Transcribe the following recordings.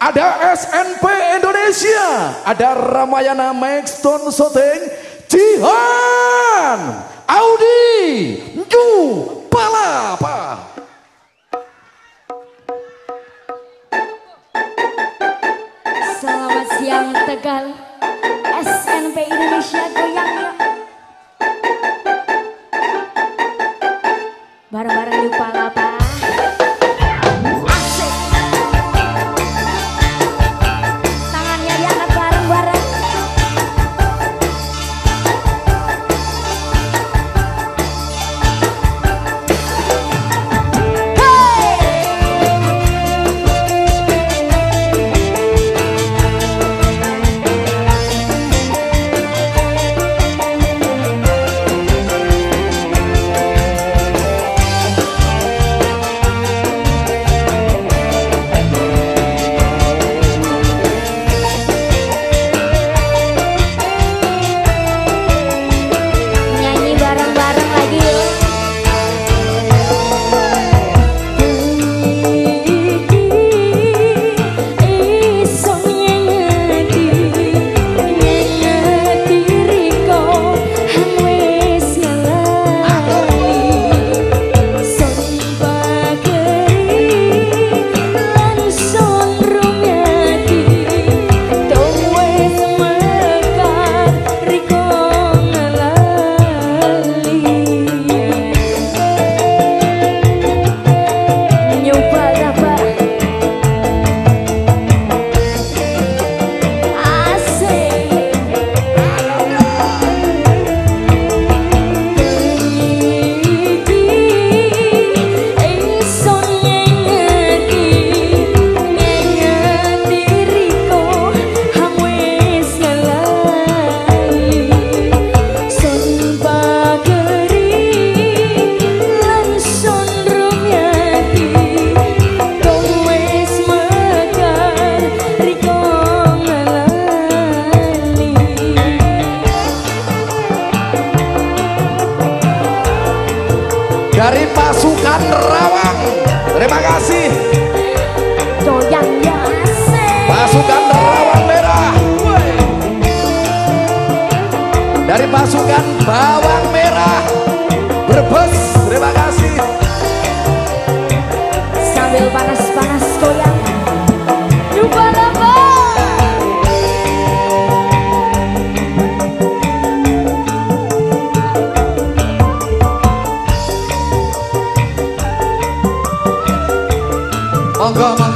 ada SNP Indonesia, ada Ramayana Maxton Soteng, Jihan, Audi, Ju, Palapa. Selamat siang Tegal, SNP Indonesia goyang Pasukan Rawang Merah. Dari pasukan Bawang Merah, Brebes, terima kasih. Sambil panas-panas goyang. Lupa lupa. Monggo.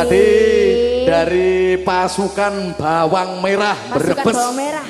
Tadi dari pasukan bawang merah Pasukan Brebes. bawang merah.